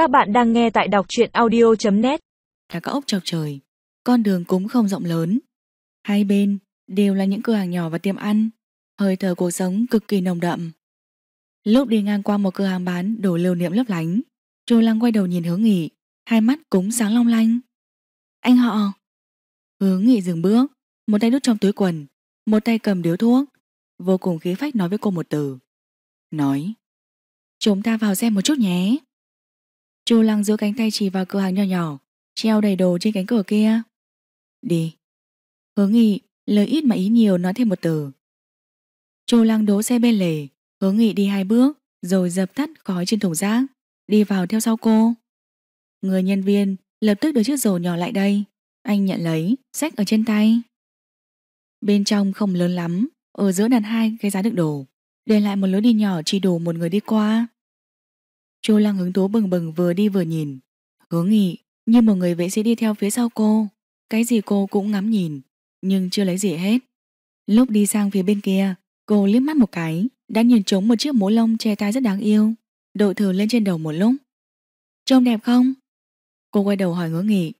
Các bạn đang nghe tại đọc truyện audio.net Là các ốc chọc trời, Con đường cũng không rộng lớn. Hai bên đều là những cửa hàng nhỏ và tiệm ăn, Hơi thở cuộc sống cực kỳ nồng đậm. Lúc đi ngang qua một cửa hàng bán đồ lưu niệm lấp lánh, Chu Lăng quay đầu nhìn hướng nghỉ Hai mắt cũng sáng long lanh. Anh họ. Hướng nghị dừng bước, Một tay đút trong túi quần, Một tay cầm điếu thuốc, Vô cùng khí phách nói với cô một từ. Nói, Chúng ta vào xem một chút nhé. Chu Lăng giữ cánh tay chỉ vào cửa hàng nhỏ nhỏ, Treo đầy đồ trên cánh cửa kia. Đi. Hướng nghị lời ít mà ý nhiều nói thêm một từ. Chu Lăng đỗ xe bên lề Hướng nghị đi hai bước Rồi dập tắt khói trên thùng rác, Đi vào theo sau cô. Người nhân viên lập tức đưa chiếc rổ nhỏ lại đây, Anh nhận lấy, Xách ở trên tay. Bên trong không lớn lắm, Ở giữa đặt hai cái giá đựng đồ, Để lại một lối đi nhỏ chỉ đủ một người đi qua. Chu Lăng hứng thú bừng bừng vừa đi vừa nhìn. Hướng nghị như một người vệ sĩ đi theo phía sau cô Cái gì cô cũng ngắm nhìn Nhưng chưa lấy gì hết. Lúc đi sang phía bên kia Cô liếc mắt một cái Đã nhìn trúng một chiếc mũ lông che tai rất đáng yêu Đội thử lên trên đầu một lúc. Trông đẹp không? Cô quay đầu hỏi hướng nghị.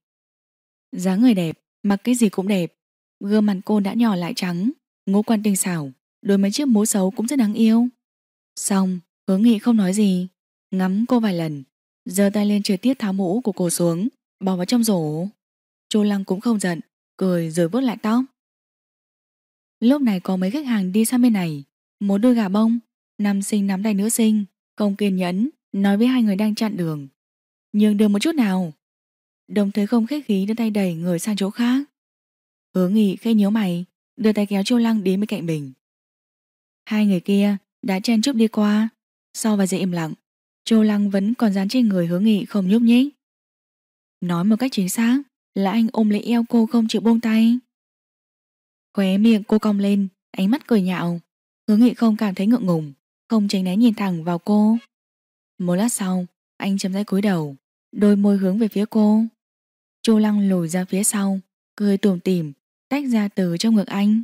Dáng người đẹp, mặc cái gì cũng đẹp Gương mặt cô đã nhỏ lại trắng Ngũ quan tinh xảo Đôi mấy chiếc mũ xấu cũng rất đáng yêu. Xong, hướng nghị không nói gì. Ngắm cô vài lần. Giơ tay lên trượt tiết tháo mũ của cô xuống, Bỏ vào trong rổ. Chu Lăng cũng không giận, Cười rồi vớt lại tóc. Lúc này có mấy khách hàng đi sang bên này. Một đôi gà bông, Nam sinh nắm tay nữ sinh, Không kiên nhẫn, Nói với hai người đang chặn đường. Nhường đường một chút nào. Đồng thời không khách khí đưa tay đẩy người sang chỗ khác. Hứa nghị khẽ nhíu mày, Đưa tay kéo Chu Lăng đến bên cạnh mình. Hai người kia đã chen chúc đi qua, Sau và dễ im lặng Chu Lăng vẫn còn dán trên người hướng nghị không nhúc nhích. Nói một cách chính xác, Là anh ôm lấy eo cô không chịu buông tay. Khóe miệng cô cong lên, Ánh mắt cười nhạo. Hướng nghị không cảm thấy ngượng ngùng, Không tránh né nhìn thẳng vào cô. Một lát sau, Anh chấm dây cúi đầu, Đôi môi hướng về phía cô. Chu Lăng lùi ra phía sau, Cười tủm tỉm, Tách ra từ trong ngực anh.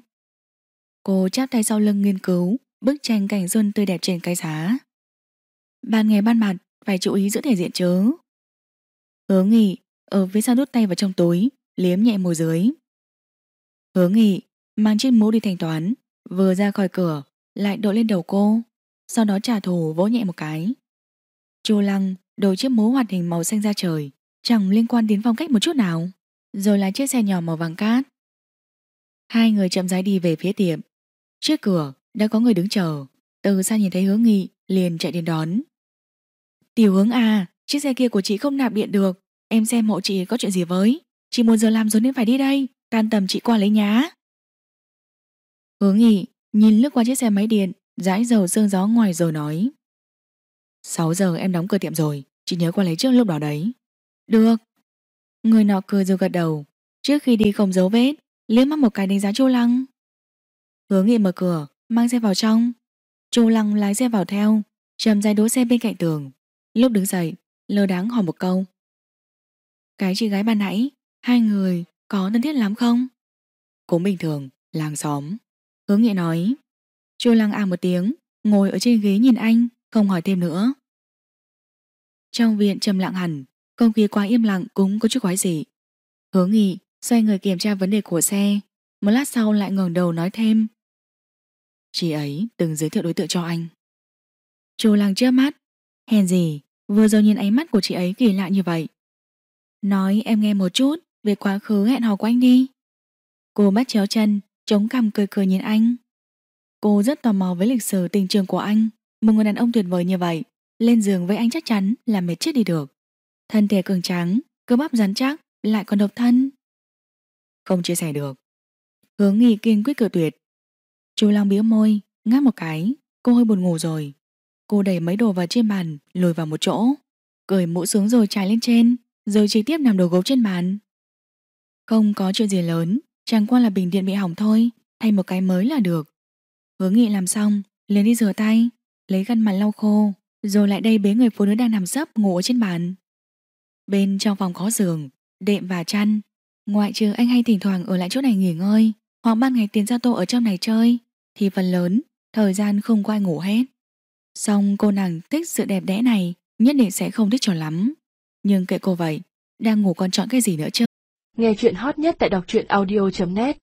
Cô chắp tay sau lưng nghiên cứu, Bức tranh cảnh xuân tươi đẹp trên cái giá. Ban ngày ban mặt, Phải chú ý giữ thể diện chớ Hứa nghị, Ở phía sau đút tay vào trong túi, Liếm nhẹ môi dưới. Hứa nghị, Mang chiếc mũ đi thanh toán, Vừa ra khỏi cửa, Lại đội lên đầu cô, Sau đó trả thù vỗ nhẹ một cái. Chu Lăng đổi chiếc mũ hoạt hình màu xanh ra trời, Chẳng liên quan đến phong cách một chút nào, Rồi lái chiếc xe nhỏ màu vàng cát. Hai người chậm rãi đi về phía tiệm. Trước cửa, đã có người đứng chờ. Từ xa nhìn thấy hướng nghị, Liền chạy đến đón. Tiểu hướng à Chiếc xe kia của chị không nạp điện được. Em xem hộ chị có chuyện gì với. Chị một giờ làm rồi nên phải đi đây. Tan tầm chị qua lấy nhá. Hướng nghị nhìn lướt qua chiếc xe máy điện, Dãi dầu sương gió ngoài rồi nói. 6 giờ em đóng cửa tiệm rồi, Chị nhớ qua lấy trước lúc đó đấy. Được. Người nọ cười rồi gật đầu. Trước khi đi không giấu vết, liếc mắt một cái đánh giá Chu Lăng. Hướng nghị mở cửa, Mang xe vào trong. Chu Lăng lái xe vào theo, Chầm dài đỗ xe bên cạnh tường. Lúc đứng dậy, Lơ đáng hỏi một câu. Cái chị gái ban nãy, Hai người có thân thiết lắm không? Cũng bình thường, Làng xóm. Hướng nghị nói. Chu Lăng à một tiếng, Ngồi ở trên ghế nhìn anh, Không hỏi thêm nữa. Trong viện trầm lặng hẳn, Không khí quá im lặng cũng có chút quái gì Hướng nghị xoay người kiểm tra vấn đề của xe, Một lát sau lại ngẩng đầu nói thêm. Chị ấy từng giới thiệu đối tượng cho anh. Chu Lăng chớp mắt. Hèn gì Vừa rồi nhìn ánh mắt của chị ấy kỳ lạ như vậy. Nói em nghe một chút Về quá khứ hẹn hò của anh đi. Cô bắt chéo chân, Chống cằm cười cười nhìn anh. Cô rất tò mò với lịch sử tình trường của anh, Một người đàn ông tuyệt vời như vậy, Lên giường với anh chắc chắn là mệt chết đi được. Thân thể cường tráng, Cơ bắp rắn chắc, Lại còn độc thân. Không chia sẻ được. Hướng nghi kiên quyết cự tuyệt. Chú Long biếu môi, Ngáp một cái, Cô hơi buồn ngủ rồi. Cô đẩy mấy đồ vào trên bàn, Lùi vào một chỗ. Cởi mũ xuống rồi trải lên trên, Rồi trực tiếp nằm đồ gấu trên bàn. Không có chuyện gì lớn, Chẳng qua là bình điện bị hỏng thôi, Thay một cái mới là được. Hứa nghị làm xong, liền đi rửa tay, Lấy khăn mặt lau khô, Rồi lại đây bế người phụ nữ đang nằm sấp ngủ ở trên bàn. Bên trong phòng có giường, Đệm và chăn. Ngoại trừ anh hay thỉnh thoảng ở lại chỗ này nghỉ ngơi, Hoặc ban ngày tiền ra tô ở trong này chơi, Thì phần lớn, Thời gian không quay ngủ hết. Xong cô nàng thích sự đẹp đẽ này, Nhất định sẽ không thích cho lắm. Nhưng kệ cô vậy, Đang ngủ còn chọn cái gì nữa chứ? Nghe chuyện hot nhất tại đọc truyện audio.net